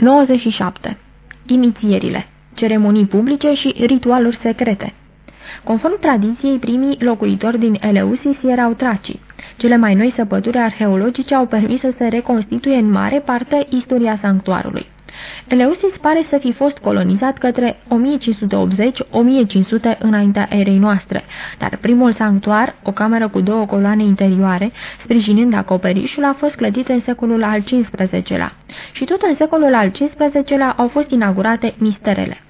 97. Inițierile Ceremonii publice și ritualuri secrete Conform tradiției, primii locuitori din Eleusis erau tracii. Cele mai noi săpături arheologice au permis să se reconstituie în mare parte istoria sanctuarului. Eleusis pare să fi fost colonizat către 1580-1500 înaintea erei noastre, dar primul sanctuar, o cameră cu două coloane interioare, sprijinind acoperișul, a fost clădit în secolul al XV-lea. Și tot în secolul al XV-lea au fost inaugurate misterele.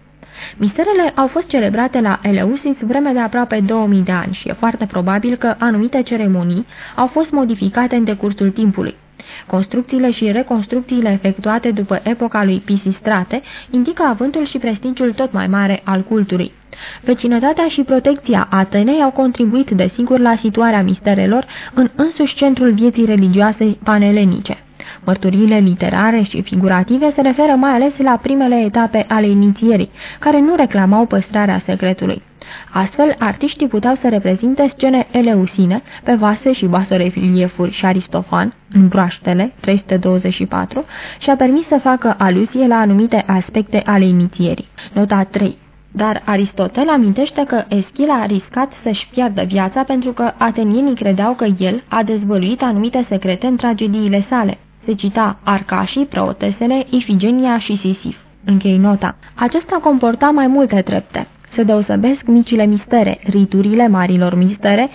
Misterele au fost celebrate la Eleusis vreme de aproape 2000 de ani și e foarte probabil că anumite ceremonii au fost modificate în decursul timpului. Construcțiile și reconstrucțiile efectuate după epoca lui Pisistrate indică avântul și prestigiul tot mai mare al cultului. Vecinătatea și protecția Atenei au contribuit desigur la situarea misterelor în însuși centrul vieții religioase panelenice. Mărturiile literare și figurative se referă mai ales la primele etape ale inițierii, care nu reclamau păstrarea secretului. Astfel, artiștii puteau să reprezinte scene eleusine pe vase și basoreliefuri și Aristofan, în broaștele 324, și-a permis să facă aluzie la anumite aspecte ale inițierii. Nota 3 dar Aristotel amintește că Eschil a riscat să-și piardă viața pentru că atenienii credeau că el a dezvăluit anumite secrete în tragediile sale. Se cita Arcașii, Prootesele, Ifigenia și Sisif. Închei nota. Acesta comporta mai multe trepte. Se deosebesc micile mistere, riturile marilor mistere,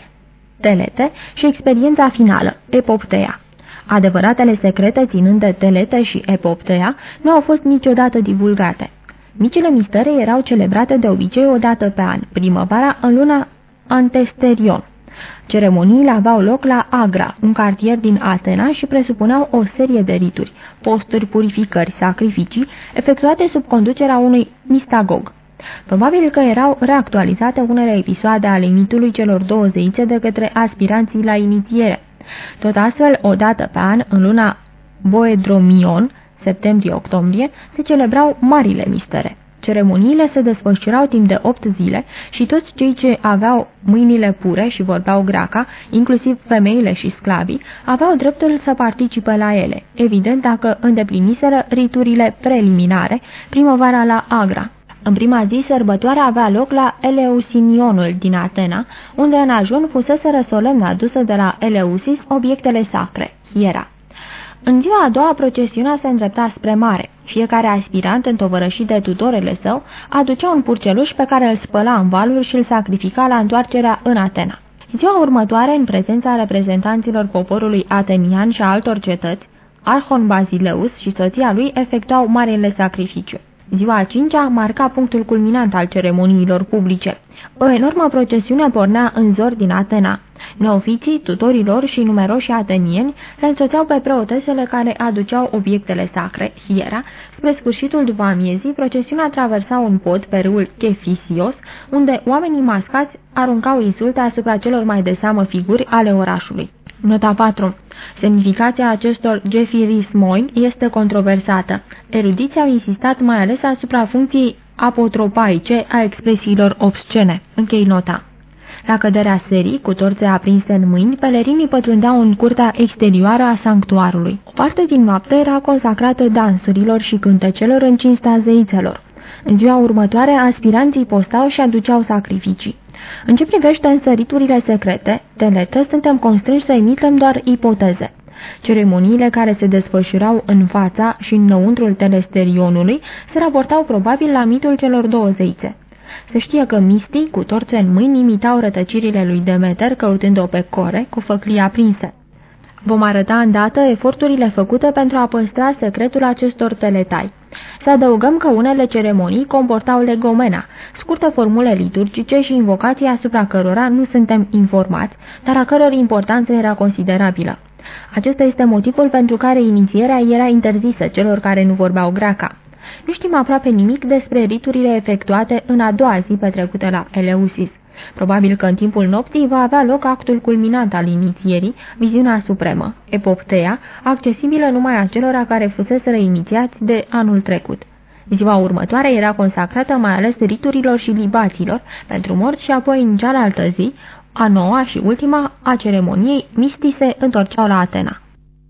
telete și experiența finală, epopteia. Adevăratele secrete ținând de telete și epopteia nu au fost niciodată divulgate. Micile mistere erau celebrate de obicei o dată pe an, primăvara în luna Antesterion. Ceremoniile aveau loc la Agra, un cartier din Atena și presupuneau o serie de rituri, posturi, purificări, sacrificii, efectuate sub conducerea unui mistagog. Probabil că erau reactualizate unele episoade ale mitului celor două zeițe de către aspiranții la inițiere. Tot astfel, o dată pe an, în luna Boedromion, septembrie-octombrie, se celebrau marile mistere. Ceremoniile se desfășurau timp de opt zile și toți cei ce aveau mâinile pure și vorbeau greaca, inclusiv femeile și sclavii, aveau dreptul să participe la ele, evident dacă îndepliniseră riturile preliminare, primăvara la Agra. În prima zi, sărbătoarea avea loc la Eleusinionul din Atena, unde în ajun fusese solemn adusă de la Eleusis obiectele sacre, hiera. În ziua a doua, procesiunea se îndrepta spre mare. Fiecare aspirant, întovărășit de tutorele său, aducea un purceluș pe care îl spăla în valuri și îl sacrifica la întoarcerea în Atena. Ziua următoare, în prezența reprezentanților poporului atenian și a altor cetăți, Arhon Basileus și soția lui efectuau marele sacrificiu. Ziua a cincea marca punctul culminant al ceremoniilor publice. O enormă procesiune pornea în zor din Atena. Neofiții, tutorilor și numeroși atenieni le însoțeau pe preotesele care aduceau obiectele sacre, hiera. Spre sfârșitul după amiezii, procesiunea traversa un pod pe râul Chefisios, unde oamenii mascați aruncau insulte asupra celor mai de seamă figuri ale orașului. Nota 4. Semnificația acestor gefirismoi este controversată. Erudiții au insistat mai ales asupra funcției apotropaice a expresiilor obscene. Închei nota. La căderea serii, cu torțe aprinse în mâini, pelerinii pătrundeau în curtea exterioară a sanctuarului. O parte din noapte era consacrată dansurilor și cântecelor în cinstea zeițelor. În ziua următoare, aspiranții postau și aduceau sacrificii. În ce privește însăriturile secrete, teletă, suntem constrânși să emitem doar ipoteze. Ceremoniile care se desfășurau în fața și înăuntrul telesterionului se raportau probabil la mitul celor două zeițe. Se știe că mistii, cu torțe în mâini, imitau rătăcirile lui Demeter căutând-o pe core cu făclii aprinse. Vom arăta îndată eforturile făcute pentru a păstra secretul acestor teletai. Să adăugăm că unele ceremonii comportau legomena, scurte formule liturgice și invocații asupra cărora nu suntem informați, dar a căror importanță era considerabilă. Acesta este motivul pentru care inițierea era interzisă celor care nu vorbeau greaca. Nu știm aproape nimic despre riturile efectuate în a doua zi petrecută la Eleusis. Probabil că în timpul nopții va avea loc actul culminant al inițierii, viziunea supremă, epopteia, accesibilă numai acelora care fuseseră inițiați de anul trecut. Ziua următoare era consacrată mai ales riturilor și libaților pentru morți și apoi în cealaltă zi, a noua și ultima a ceremoniei, mistii se întorceau la Atena.